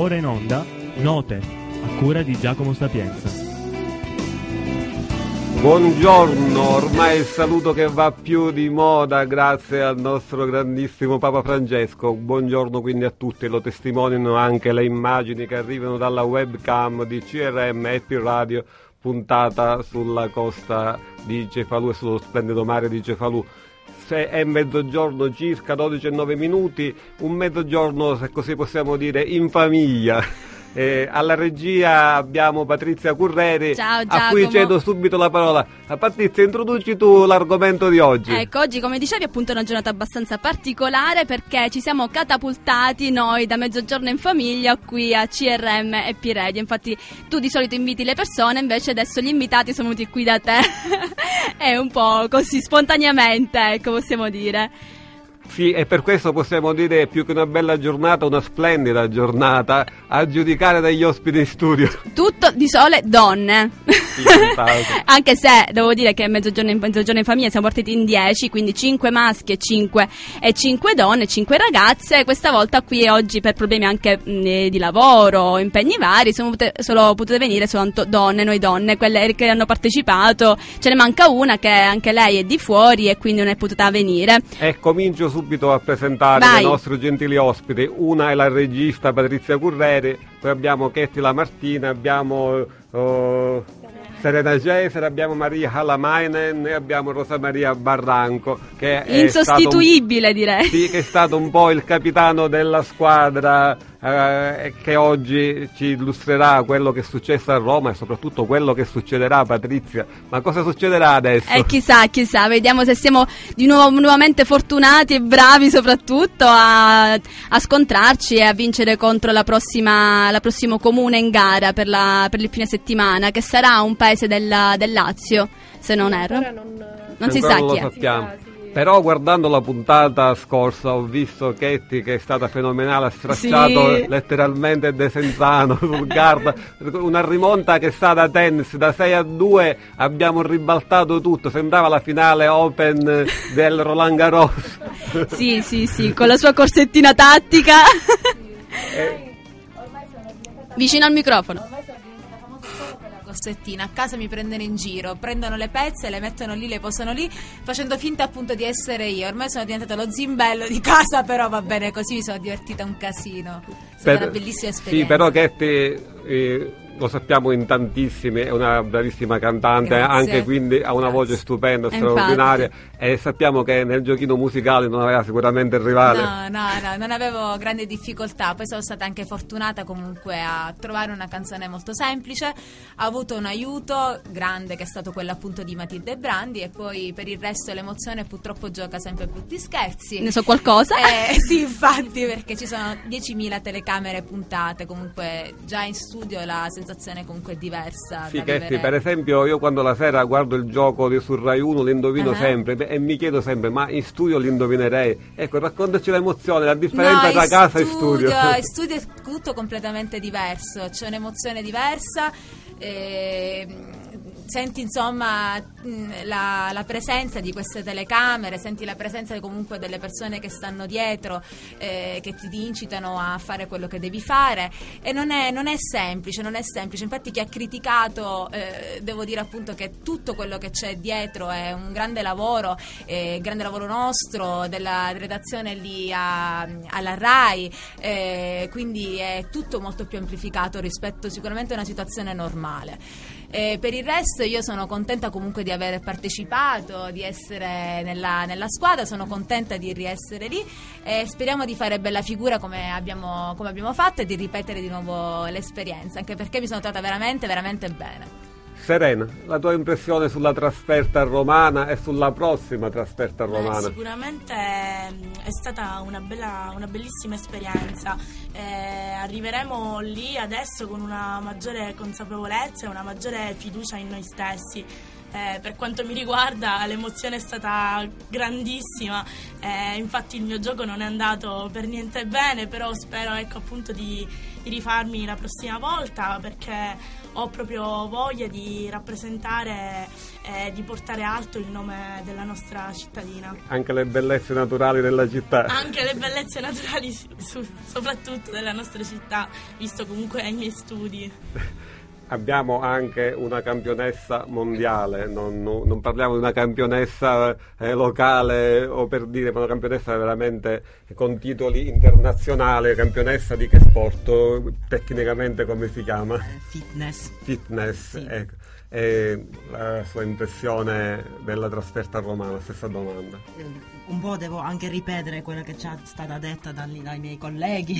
ora in onda Note, a cura di Giacomo Sapienza. Buongiorno, ormai il saluto che va più di moda grazie al nostro grandissimo Papa Francesco. Buongiorno quindi a tutti, lo testimoniano anche le immagini che arrivano dalla webcam di CRM Happy Radio puntata sulla costa di Cefalù e sullo splendido mare di Cefalù. È mezzogiorno circa 12 e 9 minuti, un mezzogiorno se così possiamo dire in famiglia. Eh, alla regia abbiamo Patrizia Curreri, Ciao, a cui cedo subito la parola. Ah, Patrizia, introduci tu l'argomento di oggi. Ecco, oggi come dicevi appunto è una giornata abbastanza particolare perché ci siamo catapultati noi da mezzogiorno in famiglia qui a CRM e Piredia. Infatti tu di solito inviti le persone, invece adesso gli invitati sono venuti qui da te. è un po' così spontaneamente, ecco, possiamo dire. Sì, e per questo possiamo dire più che una bella giornata, una splendida giornata, a giudicare dagli ospiti in studio. Tutto di sole donne. Sì. Anche se devo dire che mezzogiorno in, mezzogiorno in famiglia siamo partiti in 10, quindi 5 maschi e 5, e 5 donne, 5 ragazze. Questa volta qui e oggi per problemi anche mh, eh, di lavoro, impegni vari, sono potute, solo potute venire soltanto donne, noi donne, quelle che hanno partecipato. Ce ne manca una che anche lei è di fuori e quindi non è potuta venire. E comincio subito a presentare Vai. i nostri gentili ospiti. Una è la regista Patrizia Curreri, poi abbiamo Chetti La Martina, abbiamo oh, Serena Geser, abbiamo Maria Halamainen e abbiamo Rosa Maria Barranco, che è stato un- Insostituibile direi. Sì, che è stato un po' il capitano della squadra eh, che oggi ci illustrerà quello che è successo a Roma e soprattutto quello che succederà, Patrizia. Ma cosa succederà adesso? E chissà, chissà, vediamo se siamo di nuovo nuovamente fortunati e bravi soprattutto a, a scontrarci e a vincere contro la prossima, la prossimo comune in gara per, la- per il fine settimana, che sarà un paese della- del Lazio, se non erro. Non, Non si sa non chi è. sappiamo. Però guardando la puntata scorsa ho visto Chetti che è stata fenomenale, ha stracciato Sì. letteralmente De Senzano sul guarda, una rimonta che sta da tennis, da 6 a 2 abbiamo ribaltato tutto, sembrava la finale open del Roland Garros. Sì, sì, sì, con la sua corsettina tattica. Eh, Vicino al microfono. Corsettina, a casa mi prendono in giro, prendono le pezze, le mettono lì, le posano lì, facendo finta appunto di essere io. Ormai sono diventato lo zimbello di casa, però va bene così, mi sono divertita un casino. È stata Per- una bellissima esperienza. Sì, però Chetti eh, lo sappiamo in tantissimi, è una bravissima cantante, Grazie. anche quindi ha una Grazie. voce stupenda, straordinaria e sappiamo che nel giochino musicale non aveva sicuramente il rivale. No, no, no, non avevo grandi difficoltà, poi sono stata anche fortunata comunque a trovare una canzone molto semplice, ho avuto un aiuto grande che è stato quello appunto di Matilde Brandi e poi per il resto l'emozione purtroppo gioca sempre brutti scherzi. Ne so qualcosa? Eh, sì, infatti, perché ci sono 10.000 telecamere puntate, comunque già in studio la sensazione comunque è diversa. Sì, vivere. per esempio io quando la sera guardo il gioco di su Rai 1 l'indovino Ah. sempre e mi chiedo sempre ma in studio l'indovinerei. Ecco, raccontaci l'emozione, la differenza No, tra casa e studio. In studio è tutto completamente diverso, c'è un'emozione diversa. eh, senti insomma la, la presenza di queste telecamere, senti la presenza comunque delle persone che stanno dietro, eh, che ti incitano a fare quello che devi fare e non è, non è semplice, non è semplice. Infatti chi ha criticato, eh, devo dire appunto che tutto quello che c'è dietro è un grande lavoro, eh, grande lavoro nostro, della redazione lì a- alla RAI, eh, quindi è tutto molto più amplificato rispetto sicuramente a una situazione normale. Eh, per il resto io sono contenta comunque di aver partecipato, di essere nella, nella squadra, sono contenta di riessere lì e speriamo di fare bella figura come abbiamo, come abbiamo fatto e di ripetere di nuovo l'esperienza, anche perché mi sono trovata veramente, veramente bene. Serena, la tua impressione sulla trasferta romana e sulla prossima trasferta Beh, romana? sicuramente ehm, è stata una, bella, una bellissima esperienza. Eh, arriveremo lì adesso con una maggiore consapevolezza e una maggiore fiducia in noi stessi. Eh, per quanto mi riguarda l'emozione è stata grandissima, eh, infatti il mio gioco non è andato per niente bene, però spero ecco, appunto di, di rifarmi la prossima volta perché ho proprio voglia di rappresentare e di portare alto il nome della nostra cittadina. Anche le bellezze naturali della città. Anche le bellezze naturali su, soprattutto della nostra città, visto comunque i miei studi. abbiamo anche una campionessa mondiale, non, non, non parliamo di una campionessa eh, locale o per dire, ma una campionessa veramente con titoli internazionali, campionessa di che sport? Tecnicamente come si chiama? Eh, fitness. Fitness, sì. ecco e la sua impressione della trasferta romana, stessa domanda. Un po' devo anche ripetere quella che ci è stata detta dai, dai miei colleghi,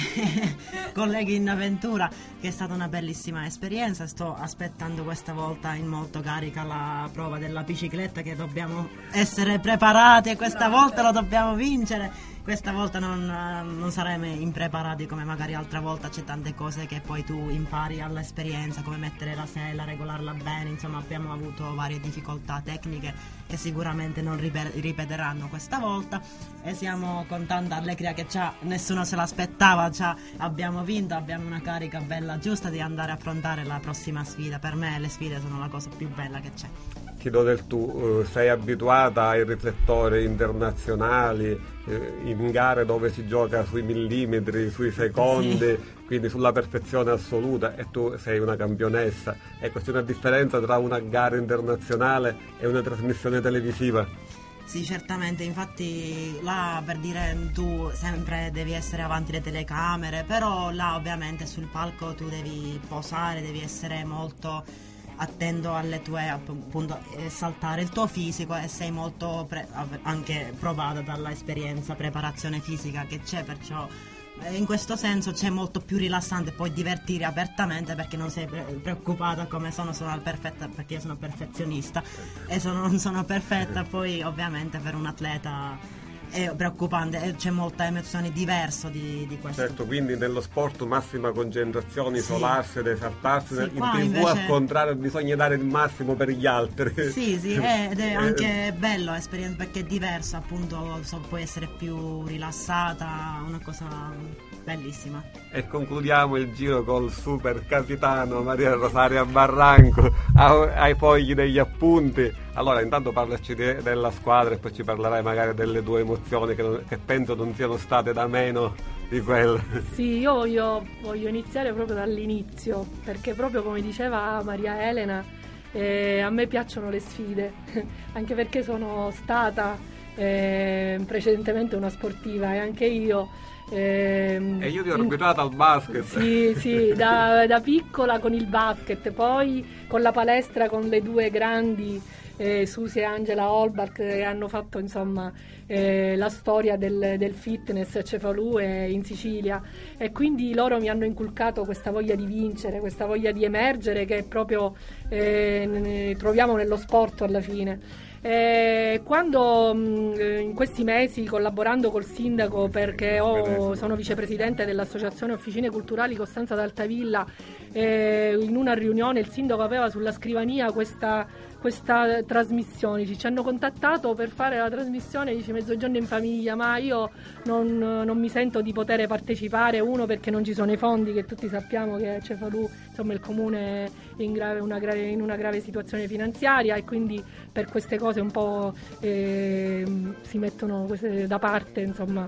colleghi in avventura, che è stata una bellissima esperienza. Sto aspettando questa volta in molto carica la prova della bicicletta che dobbiamo essere preparati e questa volta lo dobbiamo vincere questa volta non, non, saremo impreparati come magari altra volta c'è tante cose che poi tu impari all'esperienza come mettere la sella, regolarla bene insomma abbiamo avuto varie difficoltà tecniche che sicuramente non ripeteranno questa volta. E siamo con tanta allegria che già nessuno se l'aspettava già abbiamo vinto abbiamo una carica bella giusta di andare a affrontare la prossima sfida. Per me le sfide sono la cosa più bella che c'è ti do del tu, eh, sei abituata ai riflettori internazionali, eh, in gare dove si gioca sui millimetri, sui secondi, sì. quindi sulla perfezione assoluta e tu sei una campionessa. Ecco, c'è una differenza tra una gara internazionale e una trasmissione televisiva? Sì, certamente, infatti là per dire tu sempre devi essere avanti le telecamere, però là ovviamente sul palco tu devi posare, devi essere molto attendo alle tue appunto saltare il tuo fisico e sei molto pre- anche provata dall'esperienza preparazione fisica che c'è perciò eh, in questo senso c'è molto più rilassante puoi divertire apertamente perché non sei pre- preoccupata come sono sono perfetta perché io sono perfezionista e sono, non sono perfetta poi ovviamente per un atleta è preoccupante, c'è molta emozione diversa di, di, questo. Certo, quindi nello sport massima concentrazione, sì. isolarsi ed esaltarsi, sì, in tv invece... al contrario bisogna dare il massimo per gli altri. Sì, sì, ed è anche bello l'esperienza perché è diversa, appunto so, puoi essere più rilassata, una cosa bellissima. E concludiamo il giro col super capitano Maria Rosaria Barranco ai fogli degli appunti. Allora, intanto parlaci de- della squadra e poi ci parlerai magari delle tue emozioni che, non, che penso non siano state da meno di quelle. Sì, io voglio, voglio iniziare proprio dall'inizio, perché proprio come diceva Maria Elena, eh, a me piacciono le sfide, anche perché sono stata eh, precedentemente una sportiva e anche io eh, e io ti ho arbitrato al basket. Sì, sì, da, da, piccola con il basket, poi con la palestra con le due grandi eh, Susi e Angela Holbach che hanno fatto insomma eh, la storia del, del, fitness a Cefalù e in Sicilia e quindi loro mi hanno inculcato questa voglia di vincere, questa voglia di emergere che proprio eh, troviamo nello sport alla fine. Eh, quando mh, eh, in questi mesi collaborando col sindaco perché ho, sono vicepresidente dell'associazione Officine Culturali Costanza d'Altavilla, eh, in una riunione il sindaco aveva sulla scrivania questa questa trasmissione, ci hanno contattato per fare la trasmissione dice Mezzogiorno in famiglia, ma io non, non, mi sento di poter partecipare, uno perché non ci sono i fondi, che tutti sappiamo che a Cefalù insomma, il comune è in, grave, una grave, in una grave situazione finanziaria e quindi per queste cose un po' eh, si mettono da parte insomma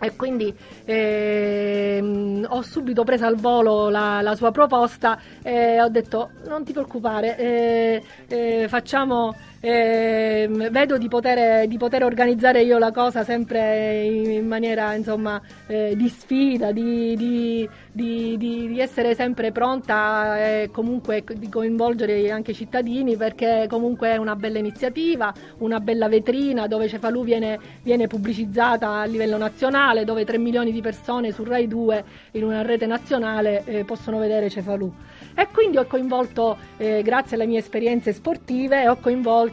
e quindi ehm, ho subito preso al volo la, la, sua proposta e ho detto non ti preoccupare, eh, eh, facciamo eh, vedo di poter, di poter, organizzare io la cosa sempre in, maniera insomma, eh, di sfida, di, di, di, essere sempre pronta e comunque di coinvolgere anche i cittadini perché comunque è una bella iniziativa, una bella vetrina dove Cefalù viene, viene pubblicizzata a livello nazionale, dove 3 milioni di persone su Rai 2 in una rete nazionale eh, possono vedere Cefalù. E quindi ho coinvolto, eh, grazie alle mie esperienze sportive, ho coinvolto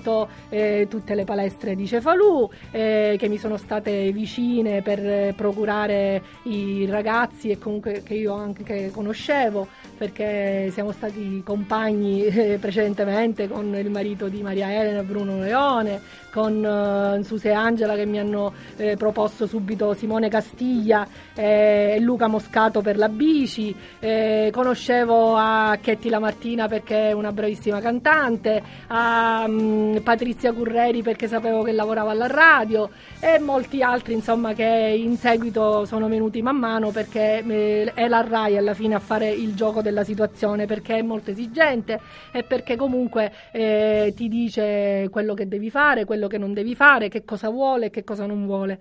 eh, tutte le palestre di Cefalù eh, che mi sono state vicine per procurare i ragazzi e comunque che io anche conoscevo perché siamo stati compagni eh, precedentemente con il marito di Maria Elena Bruno Leone, con eh, Suse Angela che mi hanno eh, proposto subito Simone Castiglia e Luca Moscato per la bici, eh, conoscevo a Chetti Lamartina perché è una bravissima cantante, a um, Patrizia Curreri perché sapevo che lavorava alla radio e molti altri insomma che in seguito sono venuti man mano perché eh, è la RAI alla fine a fare il gioco della situazione perché è molto esigente e perché comunque eh, ti dice quello che devi fare, quello che non devi fare, che cosa vuole e che cosa non vuole.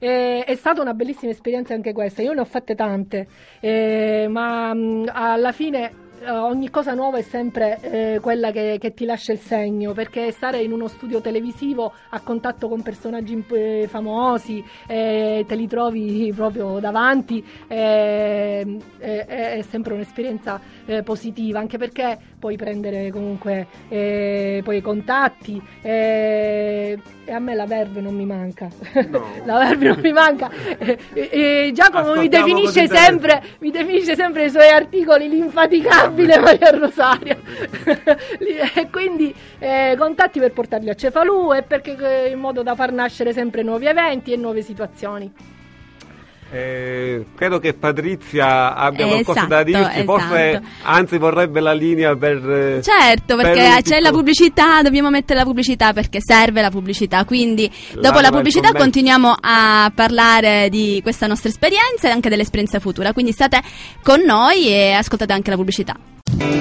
Eh, è stata una bellissima esperienza anche questa, io ne ho fatte tante, eh, ma mh, alla fine ogni cosa nuova è sempre eh, quella che, che, ti lascia il segno, perché stare in uno studio televisivo a contatto con personaggi eh, famosi, eh, te li trovi proprio davanti, eh, è, è, sempre un'esperienza eh, positiva, anche perché puoi prendere comunque poi i contatti e a me la verve non mi manca. No. la verve non mi manca. Giacomo mi definisce, sempre, mi definisce sempre i suoi articoli l'infaticabile Maria Rosaria. e quindi eh, contatti per portarli a Cefalù e perché, eh, in modo da far nascere sempre nuovi eventi e nuove situazioni. Eh, credo che Patrizia abbia qualcosa esatto, da dirci, forse esatto. anzi vorrebbe la linea per... Eh, certo, perché c'è la pubblicità, dobbiamo mettere la pubblicità perché serve la pubblicità, quindi dopo la pubblicità continuiamo a parlare di questa nostra esperienza e anche dell'esperienza futura, quindi state con noi e ascoltate anche la pubblicità.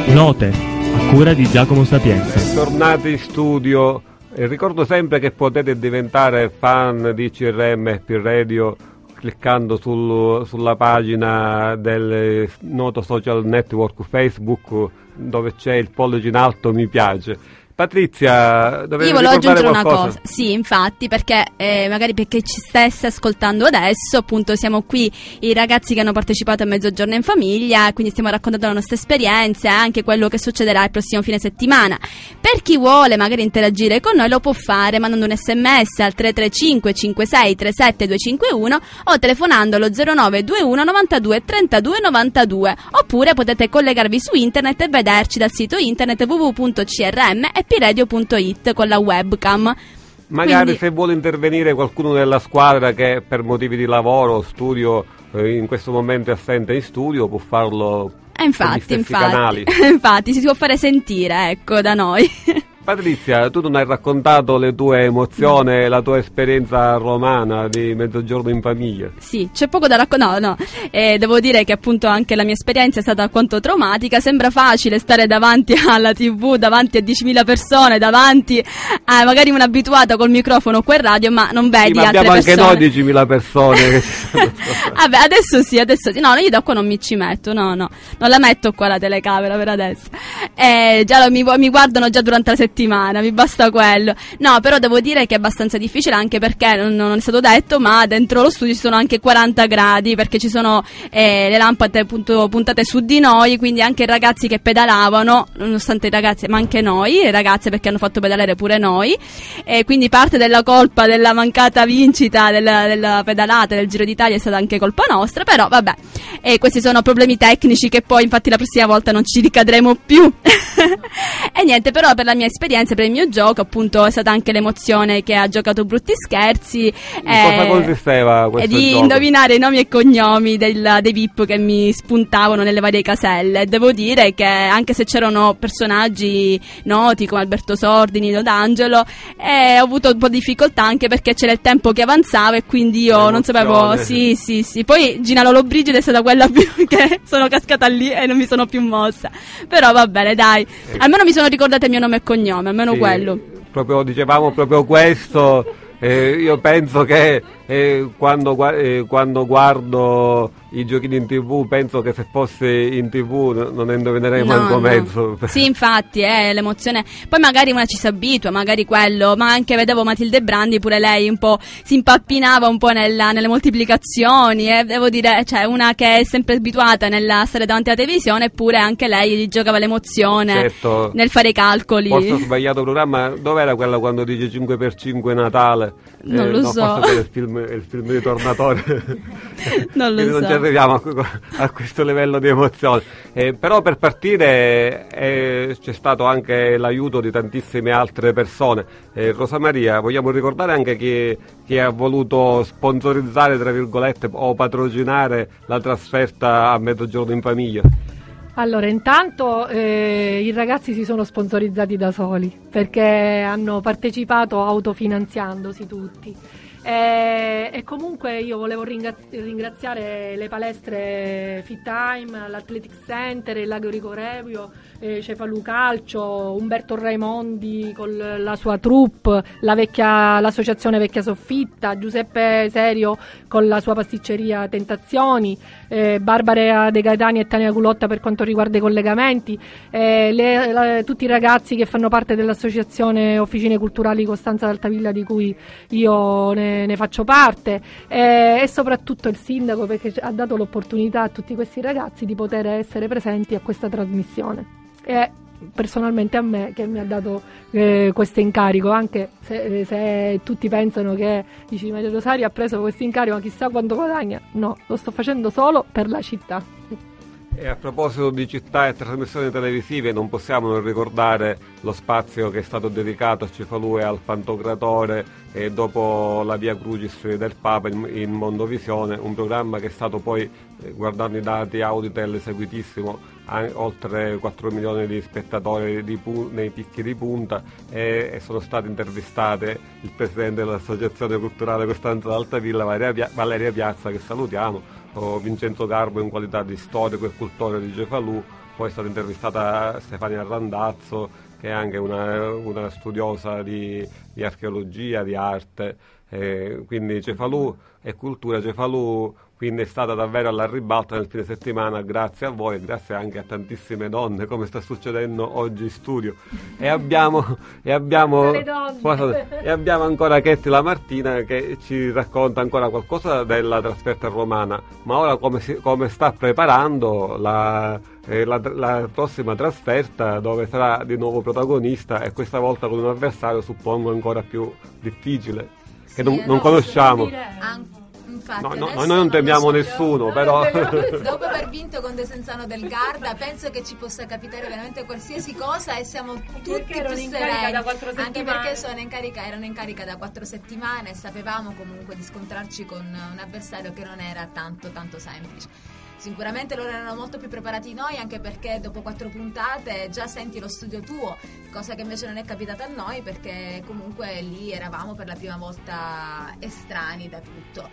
Note, a cura di Giacomo Sapienza. Tornate in studio, ricordo sempre che potete diventare fan di CRM P Radio cliccando sul, sulla pagina del noto social network Facebook dove c'è il pollice in alto mi piace Patrizia, Io volevo aggiungere qualcosa? una cosa. Sì, infatti, perché eh, magari perché ci stesse ascoltando adesso, appunto, siamo qui i ragazzi che hanno partecipato a Mezzogiorno in Famiglia, quindi stiamo raccontando la nostra esperienza e anche quello che succederà il prossimo fine settimana. Per chi vuole magari interagire con noi lo può fare mandando un sms al 335 56 37 251 o telefonando allo 0921 92 32 92 oppure potete collegarvi su internet e vederci dal sito internet www.crm e happyradio.it con la webcam. Magari Quindi... se vuole intervenire qualcuno della squadra che per motivi di lavoro o studio eh, in questo momento è assente in studio può farlo eh, infatti, infatti, infatti si può fare sentire ecco da noi Patrizia, tu non hai raccontato le tue emozioni, no. la tua esperienza romana di Mezzogiorno in famiglia? Sì, c'è poco da raccontare, no, no. Eh, devo dire che appunto anche la mia esperienza è stata alquanto traumatica, sembra facile stare davanti alla tv, davanti a 10.000 persone, davanti a magari un'abituata col microfono o quel radio, ma non vedi sì, ma altre persone. abbiamo anche noi 10.000 persone. Vabbè, adesso sì, adesso sì, no, io da qua non mi ci metto, no, no, non la metto qua la telecamera per adesso. Eh, già mi, mi guardano già durante la settimana settimana, mi basta quello. No, però devo dire che è abbastanza difficile anche perché non, non è stato detto, ma dentro lo studio ci sono anche 40 gradi perché ci sono eh, le lampade appunto, puntate su di noi, quindi anche i ragazzi che pedalavano, nonostante i ragazzi, ma anche noi, le ragazze perché hanno fatto pedalare pure noi, e quindi parte della colpa della mancata vincita della, della pedalata del Giro d'Italia è stata anche colpa nostra, però vabbè, e questi sono problemi tecnici che poi infatti la prossima volta non ci ricadremo più. e niente, però per la mia esperienza esperienze per il mio gioco, appunto è stata anche l'emozione che ha giocato Brutti Scherzi. Eh, cosa consisteva questo Di gioco? indovinare i nomi e cognomi del, dei VIP che mi spuntavano nelle varie caselle. Devo dire che anche se c'erano personaggi noti come Alberto Sordi, Nino D'Angelo, eh, ho avuto un po' di difficoltà anche perché c'era il tempo che avanzava e quindi io non sapevo... Sì, sì, sì. Poi Gina Lolo Brigida è stata quella più che sono cascata lì e non mi sono più mossa. Però va bene, dai. Eh. Almeno mi sono ricordata il mio nome e cognome cognome, almeno sì, quello. Proprio dicevamo proprio questo. Eh, io penso che eh, quando, eh, quando, guardo i giochini in tv penso che se fosse in tv non ne indovinerei no, manco no. mezzo sì infatti è l'emozione. Poi magari una ci si abitua magari quello ma anche vedevo Matilde Brandi pure lei un po' si impappinava un po' nella, nelle moltiplicazioni e devo dire cioè una che è sempre abituata nella stare davanti alla televisione eppure anche lei giocava l'emozione certo. nel fare i calcoli. Forse ho sbagliato il programma. Dov'era quella quando dice 5x5 Natale Non lo no, so. È il film, è il film di Tornatore. Non lo non so. ci arriviamo a, a questo livello di emozione. Eh, però per partire eh, c'è stato anche l'aiuto di tantissime altre persone. Eh, Rosa Maria, vogliamo ricordare anche chi, chi ha voluto sponsorizzare, tra virgolette, o patrocinare la trasferta a mezzogiorno in famiglia? Allora, intanto eh, i ragazzi si sono sponsorizzati da soli perché hanno partecipato autofinanziandosi tutti. E, e comunque io volevo ringra- ringraziare le palestre Fit Time, l'Athletic Center, il Lago Rico Revio, eh, Cefalu Calcio, Umberto Raimondi con la sua troupe, la vecchia- l'associazione Vecchia Soffitta, Giuseppe Serio con la sua pasticceria Tentazioni, eh, Barbara De Gaetani e Tania Culotta per quanto riguarda i collegamenti, eh, le- la- tutti i ragazzi che fanno parte dell'associazione Officine Culturali Costanza d'Altavilla di cui io ne, ne faccio parte. Eh, e soprattutto il sindaco perché ha dato l'opportunità a tutti questi ragazzi di poter essere presenti a questa trasmissione. E personalmente a me che mi ha dato eh, questo incarico. Anche se, se tutti pensano che dici Maria Rosario ha preso questo incarico ma chissà quanto guadagna. No, lo sto facendo solo per la città E a proposito di città e trasmissioni televisive, non possiamo non ricordare lo spazio che è stato dedicato a Cefalù e al Pantocratore e dopo la Via Crucis del Papa in, Mondovisione, un programma che è stato poi, eh, guardando i dati Auditel, seguitissimo, a- oltre 4 milioni di spettatori di pu- nei picchi di punta e, e sono state intervistate il presidente dell'Associazione Culturale Costanza d'Altavilla, Valeria, Pia- Valeria Piazza, che salutiamo, Vincenzo Garbo in qualità di storico e cultore di Cefalù, poi è stata intervistata Stefania Randazzo che è anche una, una studiosa di, di archeologia, di arte, eh, quindi Cefalù e cultura, Cefalù quindi è stata davvero alla ribalta nel fine settimana grazie a voi e grazie anche a tantissime donne come sta succedendo oggi in studio. E abbiamo, e abbiamo, e abbiamo ancora Chetti la Martina che ci racconta ancora qualcosa della trasferta romana. Ma ora come, si- come sta preparando la, eh, la- la prossima trasferta dove sarà di nuovo protagonista e questa volta con un avversario suppongo ancora più difficile che non, eh, non no, conosciamo. An- infatti, No, no, noi non temiamo nessuno, però. Dopo aver vinto con Desenzano del Garda, penso che ci possa capitare veramente qualsiasi cosa e siamo tutti più in carica sereni. da quattro Anche perché sono in carica, erano in carica da quattro settimane e sapevamo comunque di scontrarci con un avversario che non era tanto tanto semplice. Sicuramente loro erano molto più preparati di noi anche perché dopo quattro puntate già senti lo studio tuo, cosa che invece non è capitata a noi perché comunque lì eravamo per la prima volta estranei da tutto.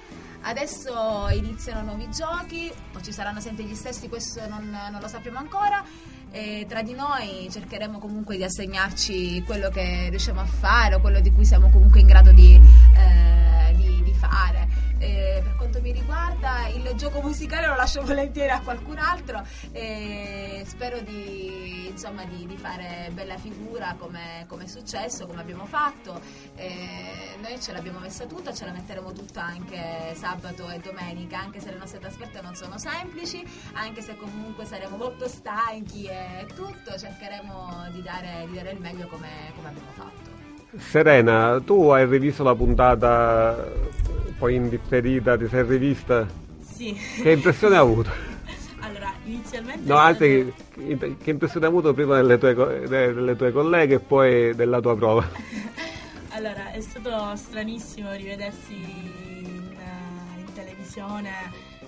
Adesso iniziano nuovi giochi, o ci saranno sempre gli stessi, questo non, non lo sappiamo ancora. E tra di noi cercheremo comunque di assegnarci quello che riusciamo a fare o quello di cui siamo comunque in grado di, eh, di- di fare. Eh, per quanto mi riguarda il gioco musicale lo lascio volentieri a qualcun altro e spero di, insomma, di, di fare bella figura come, come è successo, come abbiamo fatto. Eh, noi ce l'abbiamo messa tutta, ce la metteremo tutta anche sabato e domenica, anche se le nostre trasferte non sono semplici, anche se comunque saremo molto stanchi e tutto, cercheremo di dare, di dare il meglio come, come abbiamo fatto. Serena, tu hai rivisto la puntata poi in differita, ti sei rivista? Sì. Che impressione hai avuto? Allora, inizialmente... No, anzi, che, che impressione hai avuto prima delle tue, delle tue colleghe e poi della tua prova? Allora, è stato stranissimo rivedersi in, eh, in televisione.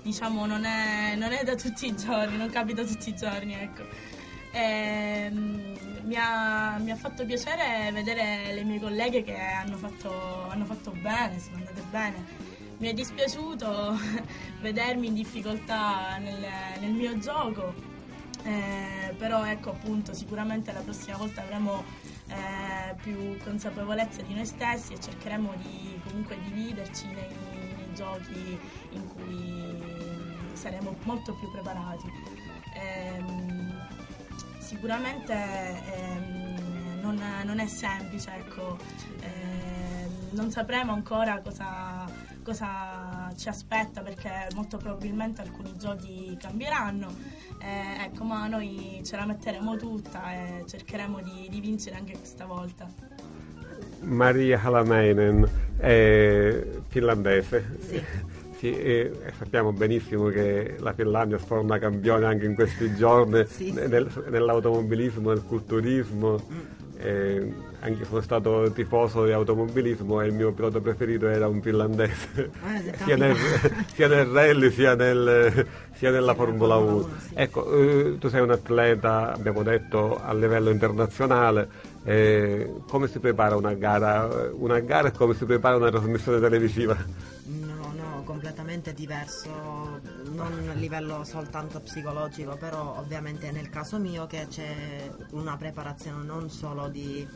Diciamo, non è, non è da tutti i giorni, non capita tutti i giorni, ecco. Ehm, mi, ha, mi ha fatto piacere vedere le mie colleghe che hanno fatto, hanno fatto bene, sono andate bene. Mi è dispiaciuto vedermi in difficoltà nel, nel mio gioco, eh, però ecco appunto sicuramente la prossima volta avremo eh, più consapevolezza di noi stessi e cercheremo di comunque dividerci nei, nei giochi in cui saremo molto più preparati. Ehm, sicuramente ehm, non, non è semplice, ecco, ehm, non sapremo ancora cosa, cosa ci aspetta perché molto probabilmente alcuni giochi cambieranno, eh, ecco, ma noi ce la metteremo tutta e cercheremo di, di vincere anche questa volta. Maria Halameinen è finlandese. Sì. Sì, e sappiamo benissimo che la Finlandia sforna campione anche in questi giorni Sì, sì. nel- nell'automobilismo, nel culturismo. Eh, anche sono stato tifoso di automobilismo e il mio pilota preferito era un finlandese, Eh, sia, nel, sia nel rally sia, nel- sia nella Sì, Formula nella 1. Formula 1, sì. Ecco, eh, tu sei un atleta, abbiamo detto, a livello internazionale. eh, come si prepara una gara? Una gara e come si prepara una trasmissione televisiva? Completamente diverso, non a livello soltanto psicologico, però ovviamente nel caso mio che c'è una preparazione non solo di,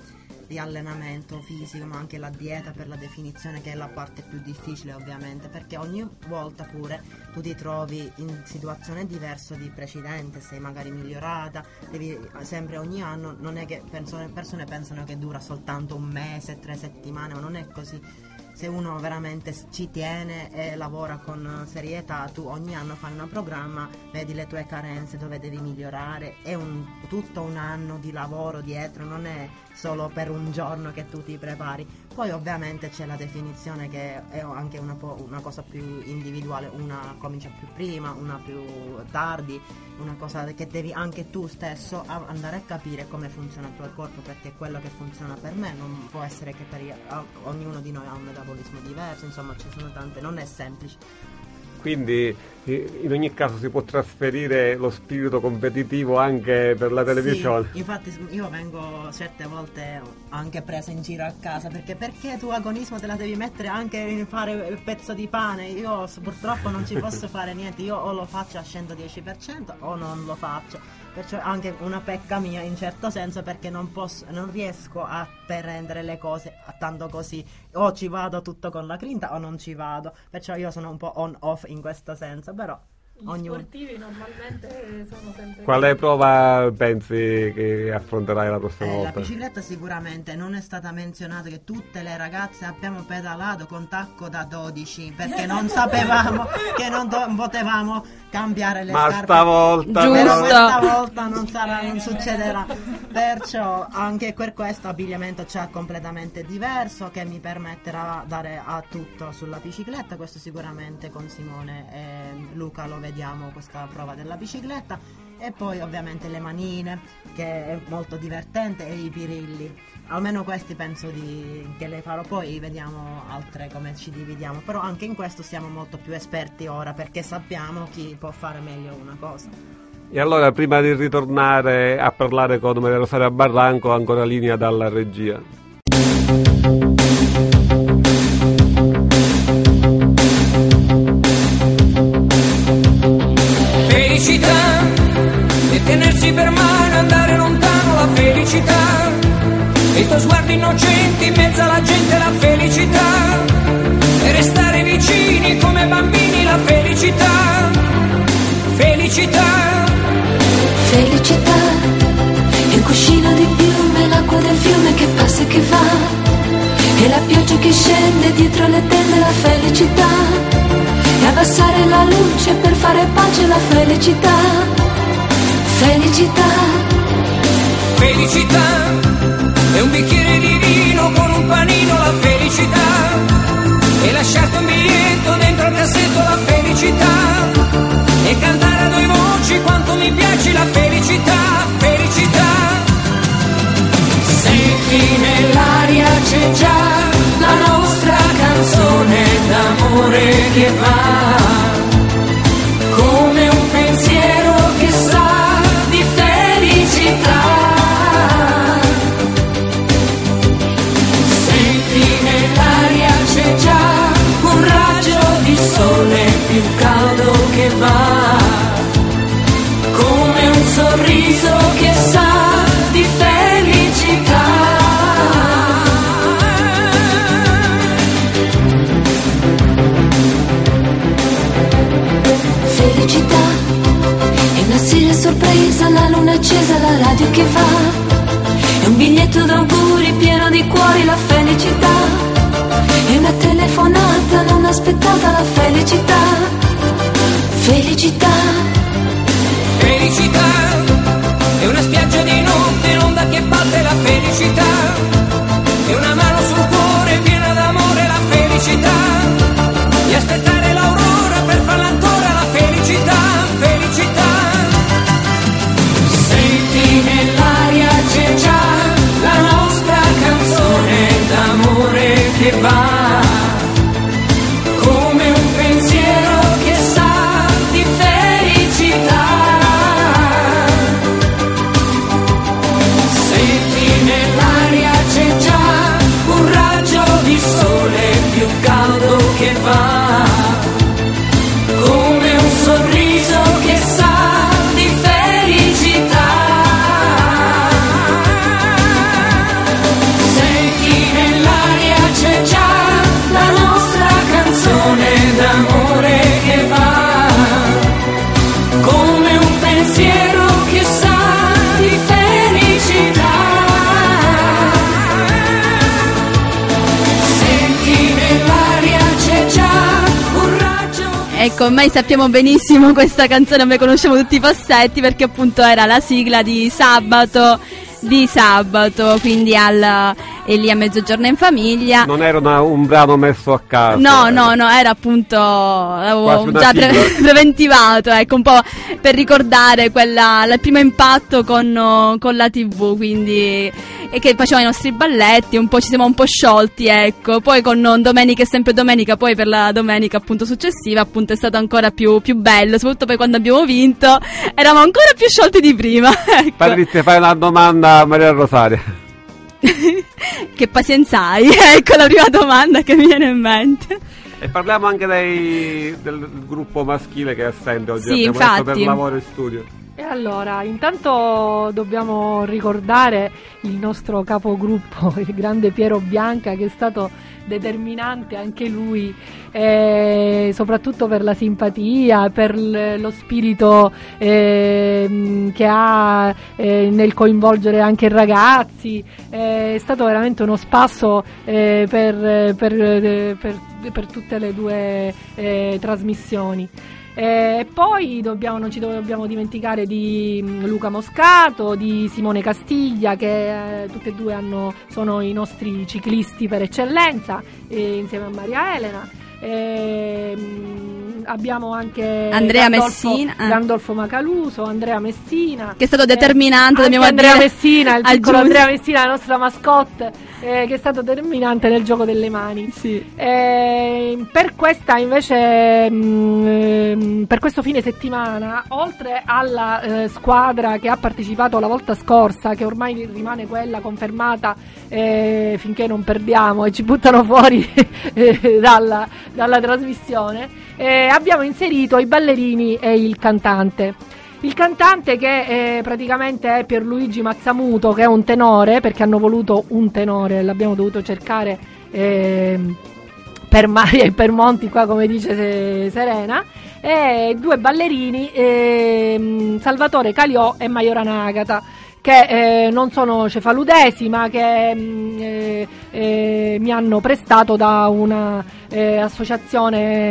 di allenamento fisico, ma anche la dieta per la definizione che è la parte più difficile ovviamente, perché ogni volta pure tu ti trovi in situazione diversa di precedente, sei magari migliorata, devi sempre ogni anno, non è che persone, persone pensano che dura soltanto un mese, tre settimane, ma non è così se uno veramente ci tiene e lavora con serietà, tu ogni anno fai un programma, vedi le tue carenze, dove devi migliorare, è un- tutto un anno di lavoro dietro, non è solo per un giorno che tu ti prepari. Poi ovviamente c'è la definizione che è anche una, una cosa più individuale, una comincia più prima, una più tardi, una cosa che devi anche tu stesso andare a capire come funziona il tuo corpo, perché quello che funziona per me non può essere che per ognuno di noi ha un metabolismo diverso, insomma ci sono tante, non è semplice. Quindi in ogni caso si può trasferire lo spirito competitivo anche per la televisione. Sì, infatti io vengo certe volte anche presa in giro a casa perché perché tu agonismo te la devi mettere anche in fare il pezzo di pane? Io purtroppo non ci posso fare niente, io o lo faccio a 110% o non lo faccio. Perciò è anche una pecca mia in certo senso perché non posso, non riesco a prendere le cose tanto così. O ci vado tutto con la grinta o non ci vado. Perciò io sono un po' on off in questo senso, però Gli ognuno sportivi normalmente sono sempre... Quale prova pensi che affronterai la prossima Eh, la volta? bicicletta sicuramente non è stata menzionata che tutte le ragazze abbiamo pedalato con tacco da 12 perché non sapevamo che non do- potevamo cambiare le Ma scarpe. stavolta Giusto. Però però- questa volta non, sarà, non succederà. Perciò anche per questo abbigliamento c'è completamente diverso che mi permetterà dare a tutto sulla bicicletta. Questo sicuramente con Simone e Luca lo vediamo questa prova della bicicletta. E poi ovviamente le manine che è molto divertente e i pirilli. Almeno questi penso di- che le farò poi vediamo altre come ci dividiamo. Però anche in questo siamo molto più esperti ora perché sappiamo chi può fare meglio una cosa. E allora prima di ritornare a parlare con Maria Rosaria Barranco, ancora linea dalla regia. Per mano, andare lontano la felicità. E i tuoi sguardi innocenti in mezzo alla gente la felicità. E restare vicini come bambini la felicità. Felicità. Felicità un cuscino di piume, l'acqua del fiume che passa e che va. E la pioggia che scende dietro le tende, la felicità. E abbassare la luce per fare pace, la felicità. Felicità, Felicità è un bicchiere di vino con un panino la felicità e lasciarti un biglietto dentro il cassetto la felicità e cantare a due voci quanto mi piace la felicità, felicità. Senti nell'aria c'è già la nostra canzone d'amore che va sole più caldo che va, come un sorriso che sa di felicità. felicità. È una sera sorpresa, la luna accesa, la radio che va. È un biglietto d'auguri pieno di cuori, la felicità. Telefonata non aspettata, la felicità. Felicità, Felicità è una spiaggia di notte, l'onda che batte la felicità. Ormai sappiamo benissimo questa canzone, noi conosciamo tutti i passetti perché appunto era la sigla di sabato di sabato, quindi al e lì a mezzogiorno in famiglia. Non era una- un brano messo a caso. No, eh. no, no, era appunto avevo Quasi una già pre- preventivato, ecco, un po' per ricordare quella, il primo impatto con, con la TV, quindi e che faceva i nostri balletti, un po' ci siamo un po' sciolti, ecco. Poi con Domenica e sempre Domenica, poi per la domenica appunto successiva, appunto è stato ancora più, più bello, soprattutto poi quando abbiamo vinto, eravamo ancora più sciolti di prima, ecco. Patrizia, fai una domanda a Maria Rosaria. che pazienza hai? ecco la prima domanda che mi viene in mente. E parliamo anche dei- del gruppo maschile che è assente oggi. Sì, abbiamo detto per infatti. lavoro in studio. E allora, intanto dobbiamo ricordare il nostro capogruppo, il grande Piero Bianca, che è stato determinante anche lui, eh, soprattutto per la simpatia, per lo spirito ehm, che ha eh, nel coinvolgere anche i ragazzi. Eh, è stato veramente uno spasso eh, per, per- eh, per- per tutte le due eh, trasmissioni. E poi dobbiamo- non ci dobbiamo dimenticare di mm, Luca Moscato, di Simone Castiglia, che eh, tutte e due hanno- sono i nostri ciclisti per eccellenza, eh, insieme a Maria Elena. E, mm, abbiamo anche Andrea Gandolfo- Messina, ah. Gandolfo Macaluso, Andrea Messina. Che è stato determinante, Eh, dobbiamo Andrea dire. Messina, il piccolo Aggiungi- Andrea Messina, la nostra mascotte, eh, che è stato determinante nel gioco delle mani. Eh, per questa invece, mm, ehm, per questo fine settimana, oltre alla eh, squadra che ha partecipato la volta scorsa, che ormai rimane quella confermata eh, finché non perdiamo e ci buttano fuori eh, dalla, dalla trasmissione, eh, abbiamo inserito i ballerini e il cantante. Il cantante che eh, praticamente è Pierluigi Mazzamuto, che è un tenore, perché hanno voluto un tenore, l'abbiamo dovuto cercare ehm, per Maria e per Monti, qua come dice Se- Serena, e due ballerini, ehm, Salvatore Caliò e Maiorana Agata, che eh, non sono cefaludesi, ma che mm, eh, eh, mi hanno prestato da una eh,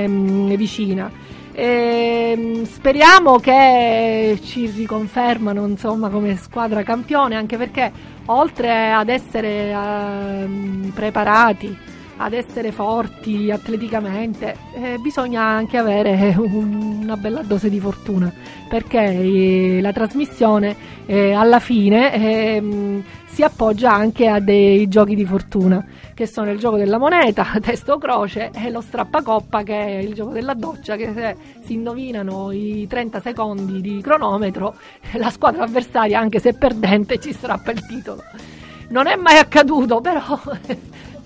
mm, vicina. Ehm, speriamo che ci riconfermano insomma come squadra campione anche perché oltre ad essere ehm, preparati ad essere forti atleticamente eh, bisogna anche avere un- una bella dose di fortuna perché eh, la trasmissione eh, alla fine ehm, si appoggia anche a dei giochi di fortuna che sono il gioco della moneta, testo croce e lo strappacoppa che è il gioco della doccia che se si indovinano i 30 secondi di cronometro la squadra avversaria anche se perdente ci strappa il titolo. Non è mai accaduto però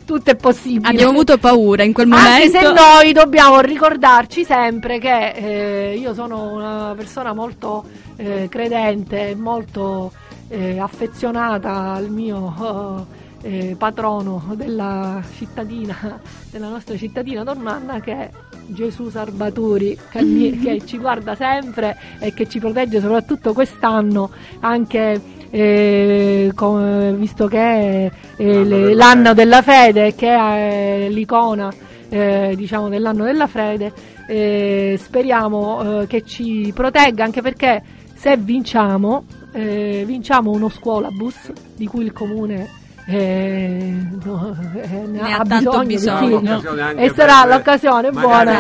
tutto è possibile. Abbiamo avuto paura in quel Anche momento. se noi dobbiamo ricordarci sempre che eh, io sono una persona molto eh, credente, molto eh, affezionata al mio eh, patrono della cittadina, della nostra cittadina Normanna che è Gesù Sarbaturi, che, mi- che ci guarda sempre e che ci protegge soprattutto quest'anno anche eh, com- visto che è eh, le- l'anno della fede, che è l'icona eh, diciamo dell'anno della fede, eh, speriamo eh, che ci protegga anche perché se vinciamo, vinciamo uno scuolabus di cui il comune eh, no, eh, ne, Ne ha, ha tanto bisogno, bisogno. L'occasione anche e sarà per- l'occasione buona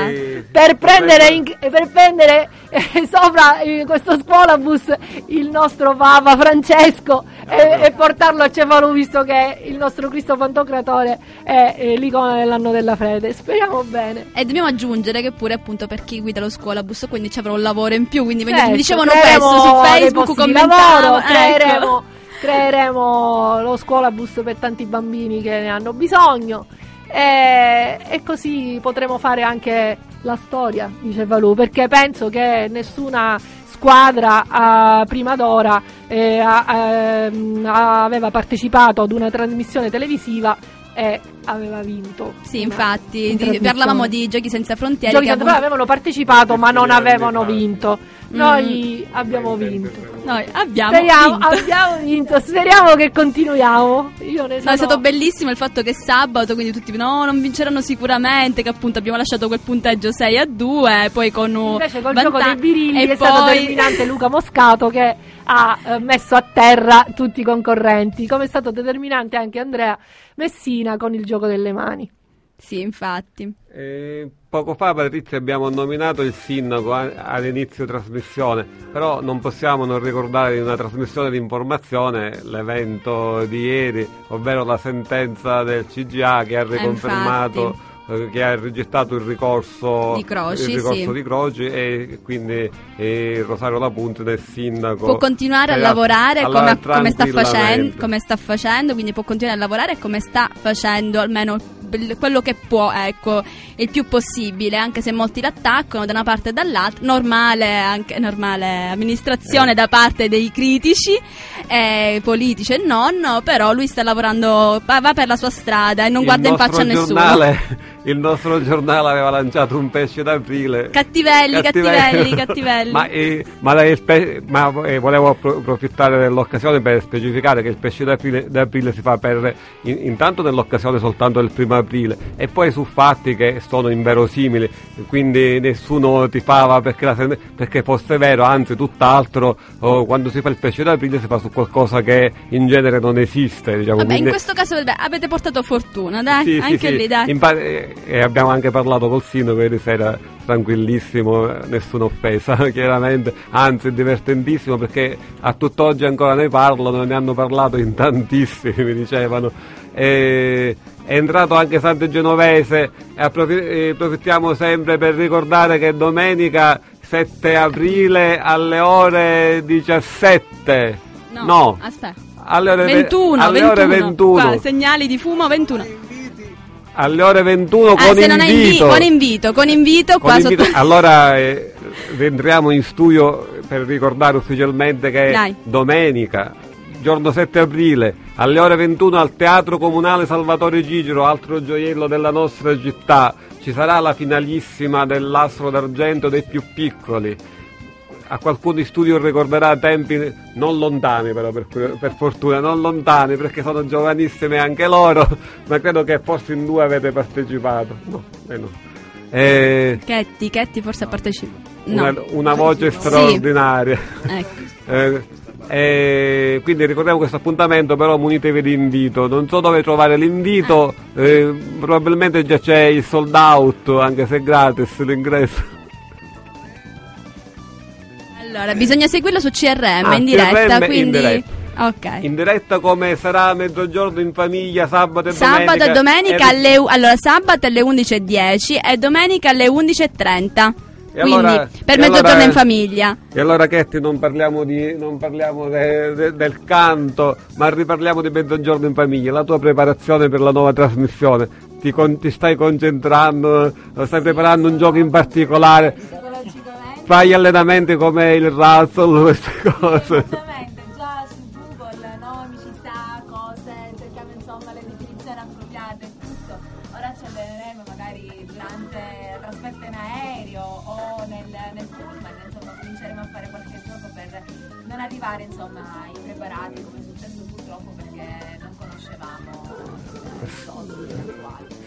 per prendere, in- per prendere eh, sopra eh, questo scuolabus il nostro Papa Francesco e, e portarlo a Cefalù visto che il nostro Cristo Pantocratore è eh, l'icona dell'anno della fede. Speriamo bene. E dobbiamo aggiungere che pure appunto per chi guida lo scuolabus quindi ci avrà un lavoro in più, quindi Certo, mi dicevano questo su Facebook, posti di commentavano, lavoro, ecco. Creeremo, lo scuolabus per tanti bambini che ne hanno bisogno E, e così potremo fare anche la storia, diceva lui, perché penso che nessuna squadra a prima d'ora eh, a- ehm, aveva partecipato ad una trasmissione televisiva e aveva vinto. Sì, infatti, di- parlavamo di Giochi senza frontiere. Giochi che senza Frontiere avevano partecipato ma non avevano vinto. Noi abbiamo vinto. Noi abbiamo Speriamo, vinto. abbiamo vinto, speriamo che continuiamo. Io ne No, sono... è stato bellissimo il fatto che sabato, quindi tutti no, non vinceranno sicuramente, che appunto abbiamo lasciato quel punteggio 6 a 2, poi con un Invece col vanta- gioco dei birilli e è stato poi- determinante Luca Moscato che ha eh, messo a terra tutti i concorrenti, come è stato determinante anche Andrea Messina con il gioco delle mani. Sì, infatti. Eh, poco fa Patrizia abbiamo nominato il sindaco a- all'inizio trasmissione, però non possiamo non ricordare di una trasmissione di informazione l'evento di ieri, ovvero la sentenza del CGA che ha riconfermato eh, che ha registrato il ricorso Di Croci, il ricorso sì. di Croci e quindi eh, Rosario Lapunti del sindaco Può continuare a lavorare come, come sta facendo, come sta facendo, quindi può continuare a lavorare come sta facendo almeno quello che può, ecco, il più possibile, anche se molti l'attaccano da una parte e dall'altra, normale, anche normale amministrazione Eh. da parte dei critici, eh, politici e non, però lui sta lavorando, va, per la sua strada e non Il guarda in faccia a nessuno. il nostro giornale aveva lanciato un pesce d'aprile. Cattivelli, cattivelli, cattivelli. Ma, eh, ma spe- ma, eh, volevo appro- approfittare dell'occasione per specificare che il pesce d'aprile, d'aprile si fa per in- intanto nell'occasione soltanto del primo aprile e poi su fatti che sono inverosimili, quindi nessuno tifava perché, la perché fosse vero, anzi tutt'altro oh, quando si fa il pesce d'aprile si fa su qualcosa che in genere non esiste. Diciamo, Vabbè, in quindi- questo caso beh, avete portato fortuna, dai, sì, anche sì. lì, dai. In pa- eh, e abbiamo anche parlato col sindaco ieri sera, tranquillissimo, nessuna offesa, chiaramente, anzi divertentissimo perché a tutt'oggi ancora ne parlano, ne hanno parlato in tantissimi, mi dicevano. E- è entrato anche Sante Genovese e eh, approfittiamo sempre per ricordare che domenica 7 aprile alle ore 17 no, aspetta. alle ore, ve- 21, alle 21. ore 21 Qua, segnali di fumo 21. alle ore 21 Ah, con se non è invi- invito. con invito, con invito Con qua invito. sotto. Allora eh, rientriamo in studio per ricordare ufficialmente che Dai. domenica, giorno 7 aprile, alle ore 21 al Teatro Comunale Salvatore Gigiro, altro gioiello della nostra città, ci sarà la finalissima dell'Astro d'Argento dei più piccoli. A qualcuno in studio ricorderà tempi non lontani però per, per fortuna, non lontani perché sono giovanissime anche loro, ma credo che forse in due avete partecipato. No, eh no. Eh, Chetti, Chetti forse partecipa. No. una, una voce Sì. straordinaria. Ecco. Eh, eh, quindi ricordiamo questo appuntamento, però munitevi di invito. Non so dove trovare l'invito, eh, probabilmente già c'è il sold out, anche se è gratis l'ingresso. Allora, bisogna seguirlo su CRM Ah, in diretta, CRM in quindi diretta. Ok. In diretta come sarà a mezzogiorno in famiglia, sabato e Sabato domenica. e domenica alle allora sabato alle 11:10 e domenica alle 11:30. E Quindi allora- per mezzogiorno allora- in famiglia. E allora Chetti non parliamo, di, non parliamo de- de- del canto, ma riparliamo di mezzogiorno in famiglia, la tua preparazione per la nuova trasmissione. Ti, con- ti stai concentrando, stai preparando un gioco in particolare, fai allenamenti come il razzle, queste cose.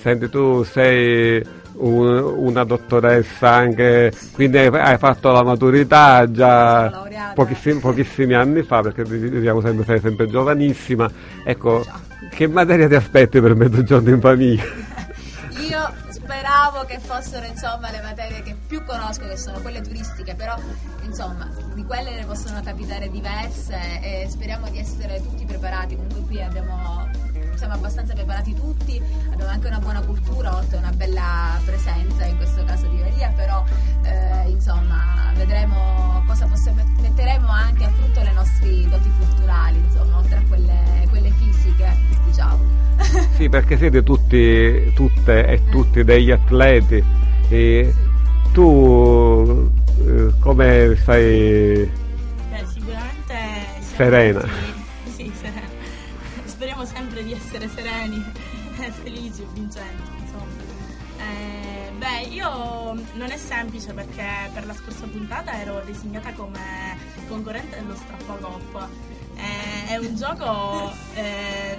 Senti, tu sei un- una dottoressa anche, quindi hai, fatto la maturità già pochissimi, pochissimi anni fa, perché diciamo sempre, sei sempre giovanissima. Ecco, che materia ti aspetti per mezzogiorno in famiglia? Io speravo che fossero insomma le materie che più conosco, che sono quelle turistiche, però insomma di quelle ne possono capitare diverse e speriamo di essere tutti preparati. Comunque qui abbiamo, siamo abbastanza preparati tutti, abbiamo anche una buona cultura, oltre a una bella presenza in questo caso di Velia, però eh, insomma vedremo cosa possiamo, metteremo anche a frutto le nostre doti culturali, insomma, oltre a quelle, quelle fisiche, diciamo. Sì, perché siete tutti, tutte e tutti degli atleti. E tu eh, come stai Beh, sicuramente sì, serena. Speriamo sempre di essere sereni, e felici e vincenti, insomma. Eh, beh, io non è semplice perché per la scorsa puntata ero designata come concorrente dello strappacoppa. Eh, è un gioco. eh,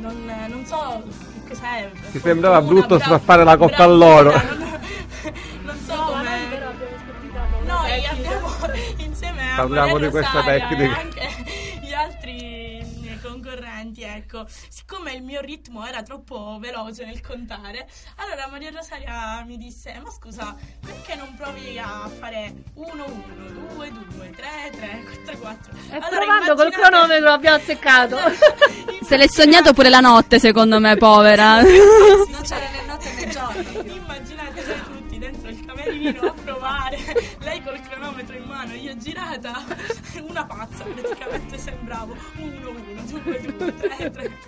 non, non so che cos'è. Ti sembrava brutto bra- strappare la coppa a bravura, loro. Non, non so No, come. noi però abbiamo scoprito Noi abbiamo insieme a Parliamo Maria di questa Rosaria tecnica. Ecco, siccome il mio ritmo era troppo veloce nel contare, allora Maria Rosaria mi disse: Ma scusa, perché non provi a fare 1, 1, 2, 2, 3, 3, 4, 4? E provando col cronometro abbiamo azzeccato. Se l'è sognato pure la notte, secondo me, povera. Non c'era né notte né giorno. Immaginate camerino a provare, lei col cronometro in mano, io girata, una pazza praticamente sembravo 1, 1, 2, 2, 3, 3.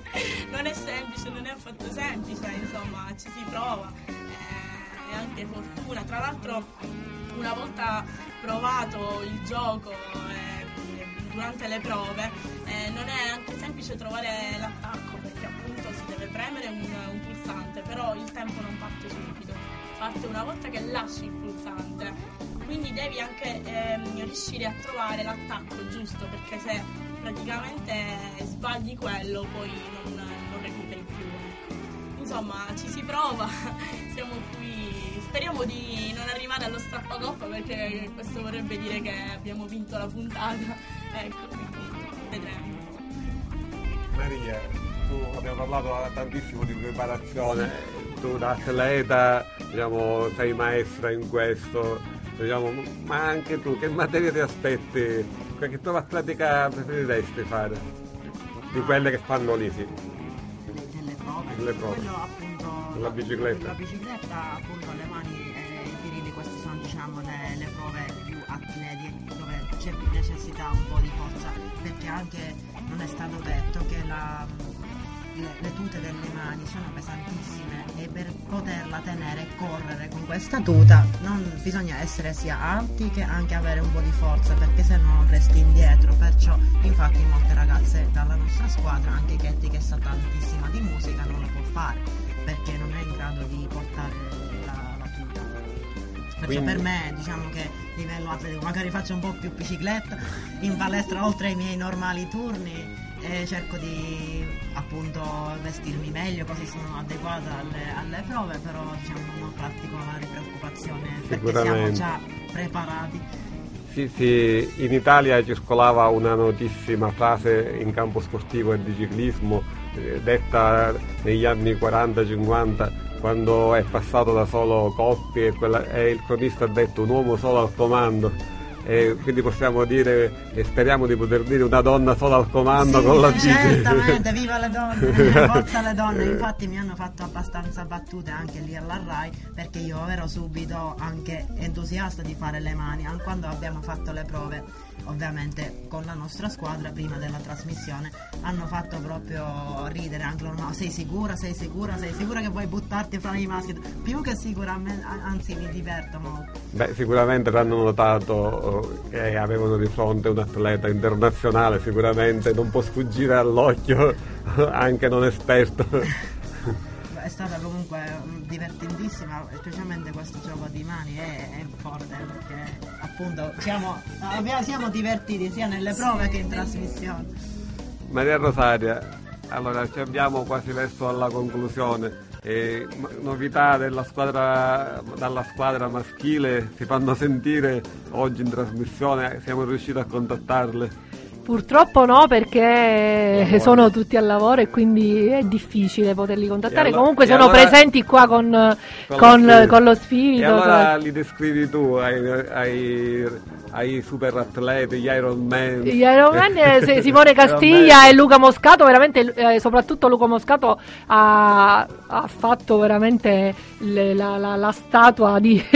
Non è semplice, non è affatto semplice, insomma, ci si prova, eh, è anche fortuna. Tra l'altro una volta provato il gioco eh, durante le prove, eh, non è anche semplice trovare l'attacco perché appunto si deve premere un, un pulsante, però il tempo non parte subito, parte una volta che lasci il pulsante. Quindi devi anche ehm, riuscire a trovare l'attacco giusto perché se praticamente sbagli quello poi non, non recuperi più. ecco. Insomma, ci si prova, siamo qui, speriamo di non arrivare allo strappacoppa perché questo vorrebbe dire che abbiamo vinto la puntata. Ecco, vedremo. Maria, tu abbiamo parlato tantissimo di preparazione, tu da atleta diciamo, sei maestra in questo, diciamo, ma anche tu che materia ti aspetti, che prova atletica preferiresti fare? Di quelle che fanno lì, sì. delle prove. Delle prove. Quello appunto La bicicletta. La bicicletta appunto le mani e i piedi, queste sono diciamo le, le prove più atletiche dove c'è più necessità un po' di forza perché anche non è stato detto che la- le, tute delle mani sono pesantissime e per poterla tenere e correre con questa tuta non bisogna essere sia alti che anche avere un po' di forza perché se no resti indietro. Perciò infatti molte ragazze dalla nostra squadra anche Ketty che sa tantissima di musica non lo può fare perché non è in grado di portare la, la tuta. Perciò Quindi- per me diciamo che livello atletico magari faccio un po' più bicicletta in palestra oltre ai miei normali turni e cerco di appunto vestirmi meglio così sono adeguata alle, alle prove però diciamo non ho particolari preoccupazioni perché siamo già preparati Sì, sì, in Italia circolava una notissima frase in campo sportivo e di ciclismo, eh, detta negli anni 40-50, quando è passato da solo coppie e, quella- e il cronista ha detto un uomo solo al comando. E quindi possiamo dire e speriamo di poter dire una donna sola al comando Sì, con la bici. certamente, viva le donne, forza le donne. Infatti mi hanno fatto abbastanza battute anche lì alla RAI perché io ero subito anche entusiasta di fare le mani, anche quando abbiamo fatto le prove. Ovviamente con la nostra squadra prima della trasmissione hanno fatto proprio ridere anche loro. "Ma sei sicura? Sei sicura? Sei sicura che vuoi buttarti fra i maschi? Più che sicuramente, anzi mi diverto molto. Beh, sicuramente l'hanno notato eh, che avevano di fronte un atleta internazionale, sicuramente non può sfuggire all'occhio, anche non esperto. È stata comunque mm, divertentissima, specialmente questo gioco di mani è, è forte perché appunto siamo, abbiamo- siamo divertiti sia nelle prove che in trasmissione. Maria Rosaria, allora ci abbiamo quasi verso alla conclusione. E, novità della squadra, dalla squadra maschile si fanno sentire oggi in trasmissione, siamo riusciti a contattarle. Purtroppo no, perché Lavoro. sono tutti al lavoro e quindi è difficile poterli contattare. E allo- Comunque sono allora- presenti qua con, Con con- lo spirito. con lo spirito. E allora li descrivi tu ai, ai, ai super atleti, gli Iron Man. Gli Iron Man, eh, Simone Castiglia e Luca Moscato, veramente, eh, soprattutto Luca Moscato ha, ha fatto veramente le- la, la- la statua di,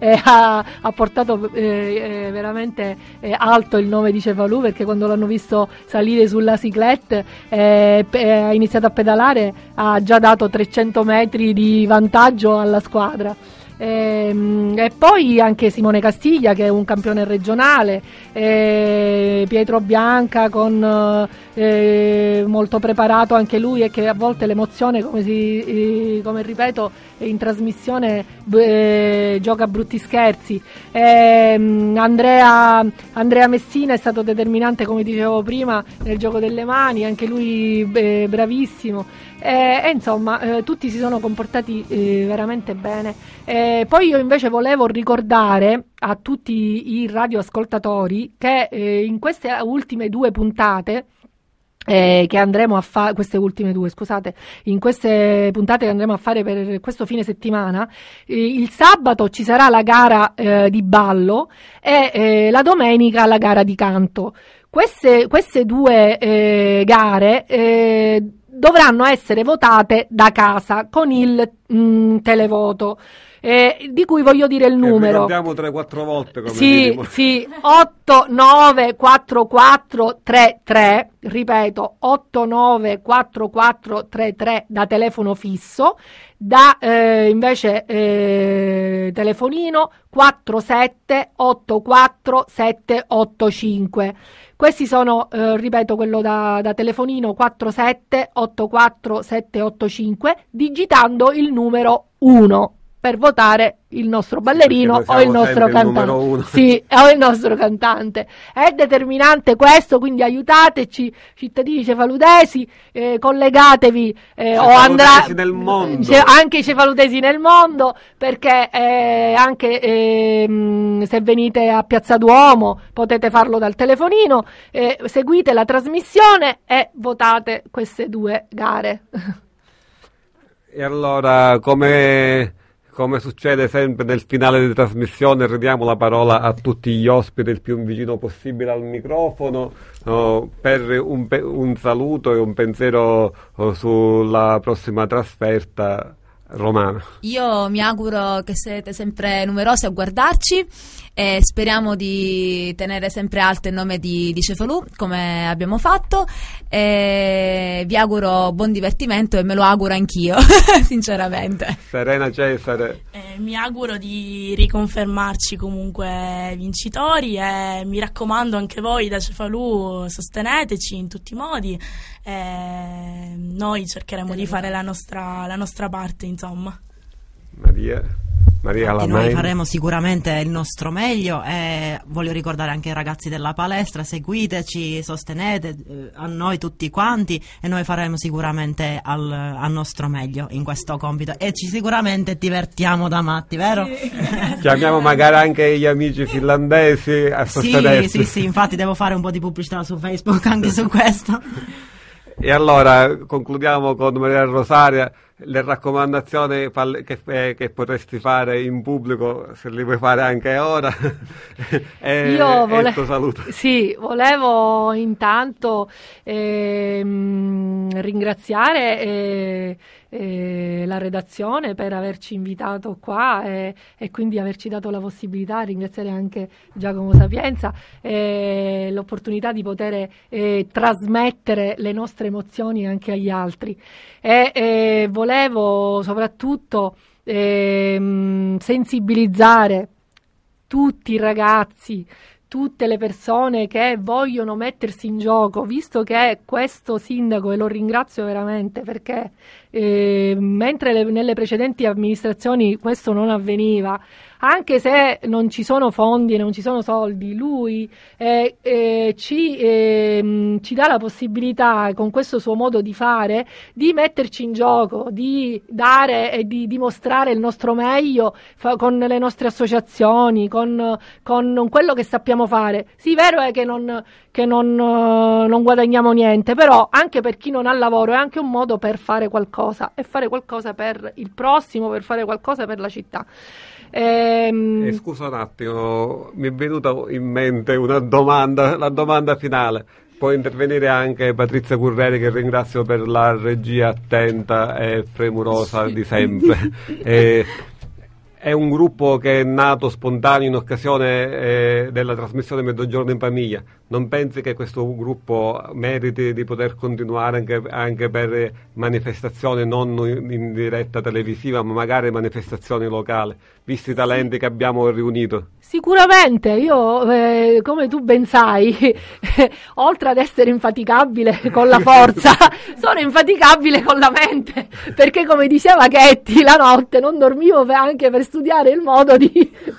e ha, ha portato eh, eh, veramente eh, alto il nome di Cefalù perché quando lo l'hanno visto salire sulla ciclette, eh, ha iniziato a pedalare, ha già dato 300 metri di vantaggio alla squadra. Ehm, E, poi anche Simone Castiglia che è un campione regionale, Pietro Bianca con, eh, molto preparato anche lui e che a volte l'emozione come, si, come ripeto in trasmissione gioca a brutti scherzi. Ehm, Andrea, Andrea Messina è stato determinante come dicevo prima nel gioco delle mani, anche lui bravissimo. Eh, e insomma, eh, tutti si sono comportati eh, veramente bene. Poi io invece volevo ricordare a tutti i radioascoltatori che in queste ultime due puntate eh, che andremo a fare, queste ultime due, scusate, in queste puntate che andremo a fare per questo fine settimana, eh, il sabato ci sarà la gara eh, di ballo e la domenica la gara di canto. Queste, queste due gare dovranno essere votate da casa con il mm, televoto. eh, di cui voglio dire il numero. ricordiamo 3-4 volte come Sì, minimo. sì, 894433, ripeto, 894433 da telefono fisso, da eh, invece eh, telefonino 4784785. Questi sono, eh, ripeto, quello da, da telefonino 4784785, digitando il numero 1 per votare il nostro ballerino o il nostro il cantante. Sì, o il nostro cantante. È determinante questo, quindi aiutateci, cittadini cefaludesi, eh, collegatevi eh, o andrà anche i cefaludesi nel mondo, perché eh, anche ehm, se venite a Piazza Duomo potete farlo dal telefonino, eh, seguite la trasmissione e votate queste due gare. E allora, come, come succede sempre nel finale di trasmissione, ridiamo la parola a tutti gli ospiti il più vicino possibile al microfono oh, per un, un saluto e un pensiero oh, sulla prossima trasferta romana. Io mi auguro che siete sempre numerosi a guardarci e speriamo di tenere sempre alto il nome di, di Cefalù come abbiamo fatto e vi auguro buon divertimento e me lo auguro anch'io, sinceramente. Serena Cesare, Eh, mi auguro di riconfermarci comunque vincitori e mi raccomando anche voi da Cefalù sosteneteci in tutti i modi e noi cercheremo di fare la nostra, la nostra parte insomma. Maria, Maria Infatti noi faremo sicuramente il nostro meglio e voglio ricordare anche ai ragazzi della palestra, seguiteci, sostenete eh, a noi tutti quanti e noi faremo sicuramente al, al nostro meglio in questo compito e ci sicuramente divertiamo da matti, vero? Chiamiamo magari anche gli amici finlandesi a Sì, sostenerci. sì, sì, infatti devo fare un po' di pubblicità su Facebook anche su questo. E allora concludiamo con Maria Rosaria le raccomandazioni che, eh, che potresti fare in pubblico, se li vuoi fare anche ora. e, Io e vole- il tuo saluto. Sì, volevo intanto ehm, ringraziare eh, la redazione per averci invitato qua e, e quindi averci dato la possibilità, ringraziare anche Giacomo Sapienza, eh, l'opportunità di poter eh, trasmettere le nostre emozioni anche agli altri. E volevo soprattutto ehm, sensibilizzare tutti i ragazzi, tutte le persone che vogliono mettersi in gioco, visto che questo sindaco, e lo ringrazio veramente perché eh, mentre le- nelle precedenti amministrazioni questo non avveniva, anche se non ci sono fondi e non ci sono soldi, lui eh, eh, ci, ehm, ci dà la possibilità, con questo suo modo di fare, di metterci in gioco, di dare e di dimostrare il nostro meglio fa- con le nostre associazioni, con, con quello che sappiamo fare. Sì, vero è che non, che non, eh, non guadagniamo niente, però anche per chi non ha lavoro è anche un modo per fare qualcosa e fare qualcosa per il prossimo, per fare qualcosa per la città. Ehm, Eh, scusa un attimo, mi è venuta in mente una domanda, la domanda finale. Può intervenire anche Patrizia Curreri che ringrazio per la regia attenta e premurosa di sempre. Eh, è un gruppo che è nato spontaneo in occasione eh, della trasmissione Mezzogiorno in famiglia. Non pensi che questo gruppo meriti di poter continuare anche, anche per manifestazioni non in diretta televisiva, ma magari manifestazioni locali, visti i talenti che abbiamo riunito? Sicuramente, io eh, come tu ben sai, oltre ad essere infaticabile con la forza, sono infaticabile con la mente, perché come diceva Chetti, la notte non dormivo per, anche per studiare il modo di,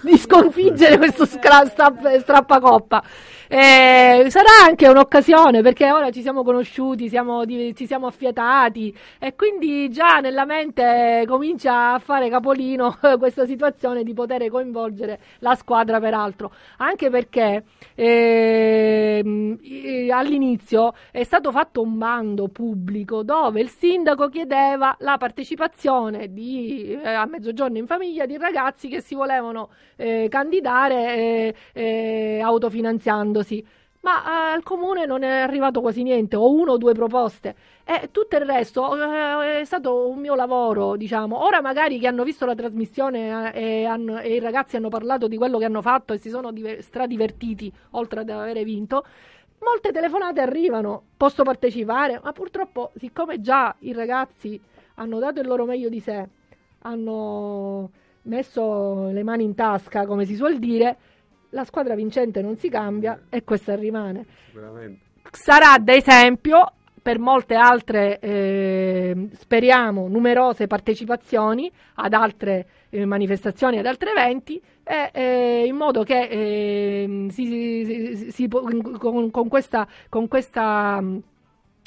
di sconfiggere questo scra- strapp- strappacoppa. Eh, sarà anche un'occasione perché ora ci siamo conosciuti, siamo, ci siamo affiatati e quindi già nella mente comincia a fare capolino questa situazione di poter coinvolgere la squadra peraltro, anche perché eh, all'inizio è stato fatto un bando pubblico dove il sindaco chiedeva la partecipazione di, eh, a mezzogiorno in famiglia di ragazzi che si volevano eh, candidare eh, eh, autofinanziandosi così. Ma eh, al comune non è arrivato quasi niente, o uno o due proposte. E tutto il resto eh, è stato un mio lavoro, diciamo. Ora magari che hanno visto la trasmissione eh, e, hanno, e, i ragazzi hanno parlato di quello che hanno fatto e si sono diver- stradivertiti, oltre ad avere vinto, molte telefonate arrivano, posso partecipare, ma purtroppo siccome già i ragazzi hanno dato il loro meglio di sé, hanno messo le mani in tasca, come si suol dire, la squadra vincente non si cambia e questa rimane. Sarà da esempio per molte altre, eh, speriamo, numerose partecipazioni ad altre eh, manifestazioni, ad altri eventi, e, eh, in modo che ehm, si, si, si, con, con, questa, con questa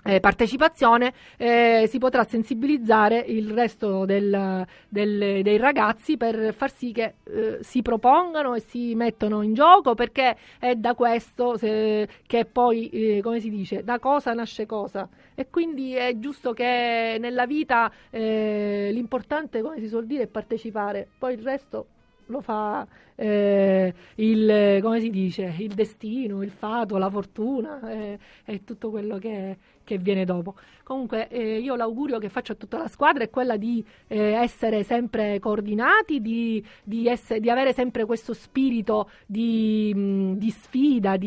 eh, partecipazione eh, si potrà sensibilizzare il resto del, del, dei ragazzi per far sì che eh, si propongano e si mettano in gioco perché è da questo se, che poi, eh, come si dice, da cosa nasce cosa. E quindi è giusto che nella vita eh, l'importante, come si suol dire, è partecipare, poi il resto lo fa eh, il, come si dice, il destino, il fato, la fortuna e eh, tutto quello che, che, viene dopo. Comunque eh, io l'augurio che faccio a tutta la squadra è quella di eh, essere sempre coordinati, di, di, essere, di, avere sempre questo spirito di, mh, di sfida, eh,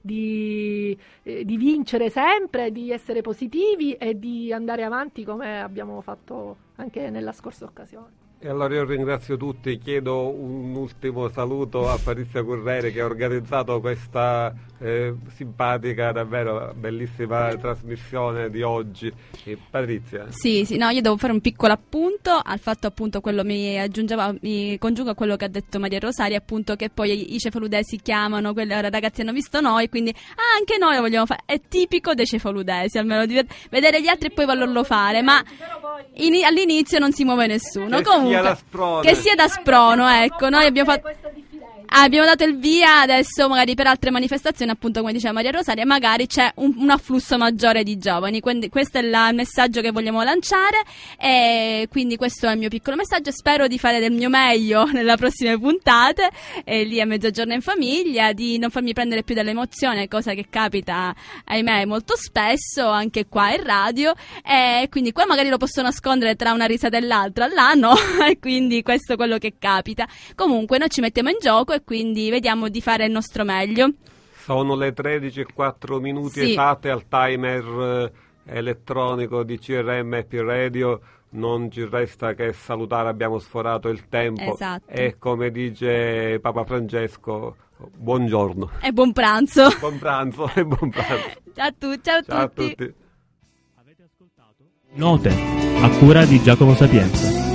di vincere sempre, di essere positivi e di andare avanti come abbiamo fatto anche nella scorsa occasione. E allora io ringrazio tutti, chiedo un ultimo saluto a Patrizia Currere che ha organizzato questa eh, simpatica, davvero bellissima trasmissione di oggi. E Patrizia? Sì, sì, no, io devo fare un piccolo appunto al fatto appunto quello mi aggiungeva, mi congiungo a quello che ha detto Maria Rosaria, appunto che poi i cefaludesi chiamano, quelli ora ragazzi hanno visto noi, quindi ah, anche noi lo vogliamo fare. È tipico dei cefaludesi, almeno di vedere gli altri e poi volerlo fare, ma in, all'inizio non si muove nessuno. Che Comunque, sia da sprono. Che sia da sprono, ecco, noi abbiamo fatto abbiamo dato il via adesso magari per altre manifestazioni appunto come diceva Maria Rosaria magari c'è un, un afflusso maggiore di giovani. Quindi questo è la, il messaggio che vogliamo lanciare e quindi questo è il mio piccolo messaggio. Spero di fare del mio meglio nelle prossime puntate. E lì a mezzogiorno in famiglia di non farmi prendere più dall'emozione cosa che capita ahimè molto spesso anche qua in radio. E quindi qua magari lo posso nascondere tra una risata e l'altra all'anno e quindi questo è quello che capita. Comunque noi ci mettiamo in gioco e quindi vediamo di fare il nostro meglio. Sono le 13 e 4 minuti sì. esatte al timer eh, elettronico di CRM e P-Radio non ci resta che salutare, abbiamo sforato il tempo esatto. e come dice Papa Francesco, buongiorno. E buon pranzo. Buon pranzo e buon pranzo. Ciao a, tu, ciao ciao a tutti. Avete ascoltato? Note a cura di Giacomo Sapienza.